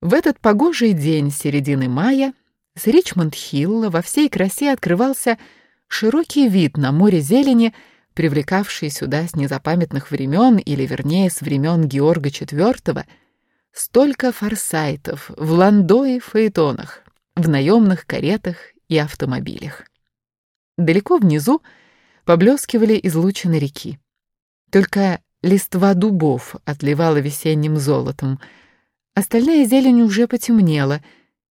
В этот погожий день середины мая с Ричмонд-Хилла во всей красе открывался широкий вид на море зелени, привлекавший сюда с незапамятных времен, или вернее с времен Георга IV, столько форсайтов в ландо и фаэтонах, в наемных каретах и автомобилях. Далеко внизу поблескивали излучины реки. Только листва дубов отливала весенним золотом. Остальная зелень уже потемнела,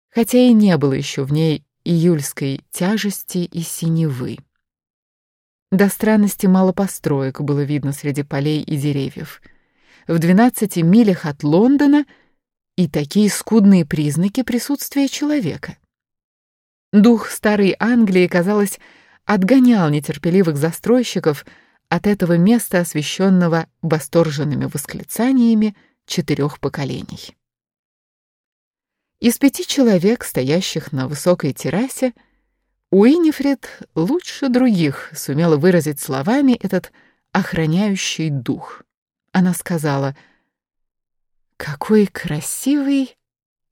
хотя и не было еще в ней июльской тяжести и синевы. До странности мало построек было видно среди полей и деревьев. В двенадцати милях от Лондона и такие скудные признаки присутствия человека. Дух старой Англии, казалось, отгонял нетерпеливых застройщиков от этого места, освещенного восторженными восклицаниями четырех поколений. Из пяти человек, стоящих на высокой террасе, Уинифред лучше других сумела выразить словами этот охраняющий дух. Она сказала, «Какой красивый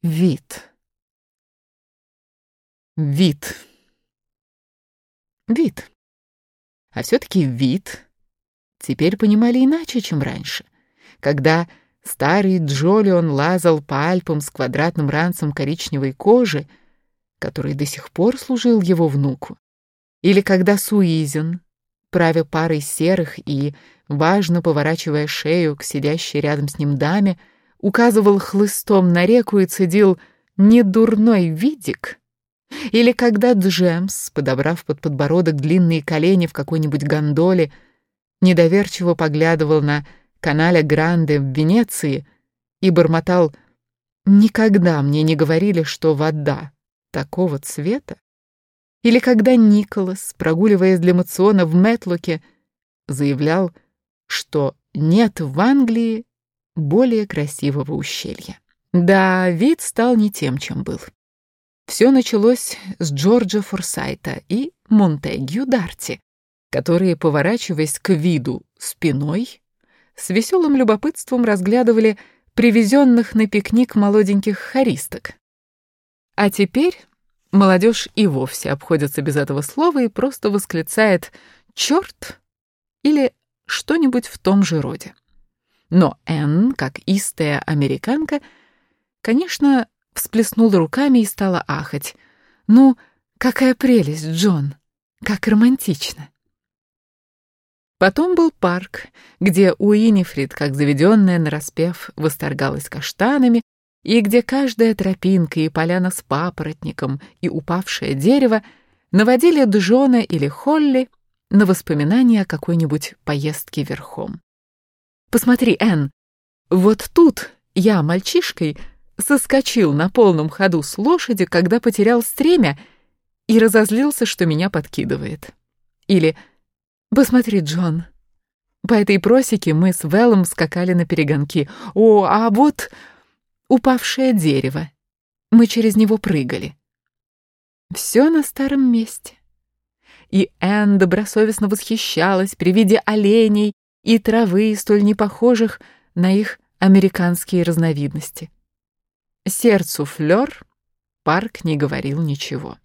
вид!» Вид. Вид. А все-таки вид теперь понимали иначе, чем раньше, когда старый Джолион лазал по Альпам с квадратным ранцем коричневой кожи, который до сих пор служил его внуку, или когда Суизен, правя парой серых и, важно поворачивая шею к сидящей рядом с ним даме, указывал хлыстом на реку и цедил «недурной видик», или когда Джемс, подобрав под подбородок длинные колени в какой-нибудь гондоле, недоверчиво поглядывал на канале Гранде в Венеции и бормотал «Никогда мне не говорили, что вода такого цвета». Или когда Николас, прогуливаясь для мациона в Мэтлоке, заявлял, что нет в Англии более красивого ущелья. Да, вид стал не тем, чем был. Все началось с Джорджа Форсайта и Монтегью Дарти, которые, поворачиваясь к виду спиной, с веселым любопытством разглядывали привезенных на пикник молоденьких хористок. А теперь молодежь и вовсе обходится без этого слова и просто восклицает «черт» или что-нибудь в том же роде. Но Энн, как истая американка, конечно, всплеснула руками и стала ахать. «Ну, какая прелесть, Джон! Как романтично!» Потом был парк, где Уинифрид, как заведенная нараспев, восторгалась каштанами, и где каждая тропинка и поляна с папоротником и упавшее дерево наводили Джона или Холли на воспоминания о какой-нибудь поездке верхом. «Посмотри, Энн, вот тут я мальчишкой соскочил на полном ходу с лошади, когда потерял стремя и разозлился, что меня подкидывает. Или «Посмотри, Джон, по этой просеке мы с Вэллом скакали на перегонки. О, а вот упавшее дерево. Мы через него прыгали. Все на старом месте. И Энн добросовестно восхищалась при виде оленей и травы, столь непохожих на их американские разновидности. Сердцу Флёр Парк не говорил ничего.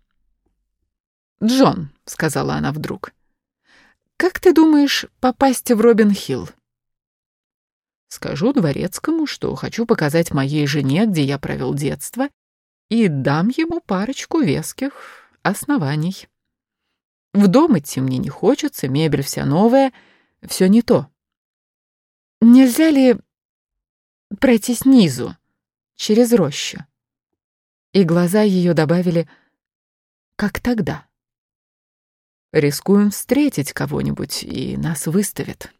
«Джон», — сказала она вдруг, — «как ты думаешь попасть в Робин-Хилл?» «Скажу дворецкому, что хочу показать моей жене, где я провел детство, и дам ему парочку веских оснований. В дом идти мне не хочется, мебель вся новая, все не то. Нельзя ли пройти снизу?» через рощу. И глаза ее добавили «как тогда». Рискуем встретить кого-нибудь, и нас выставят.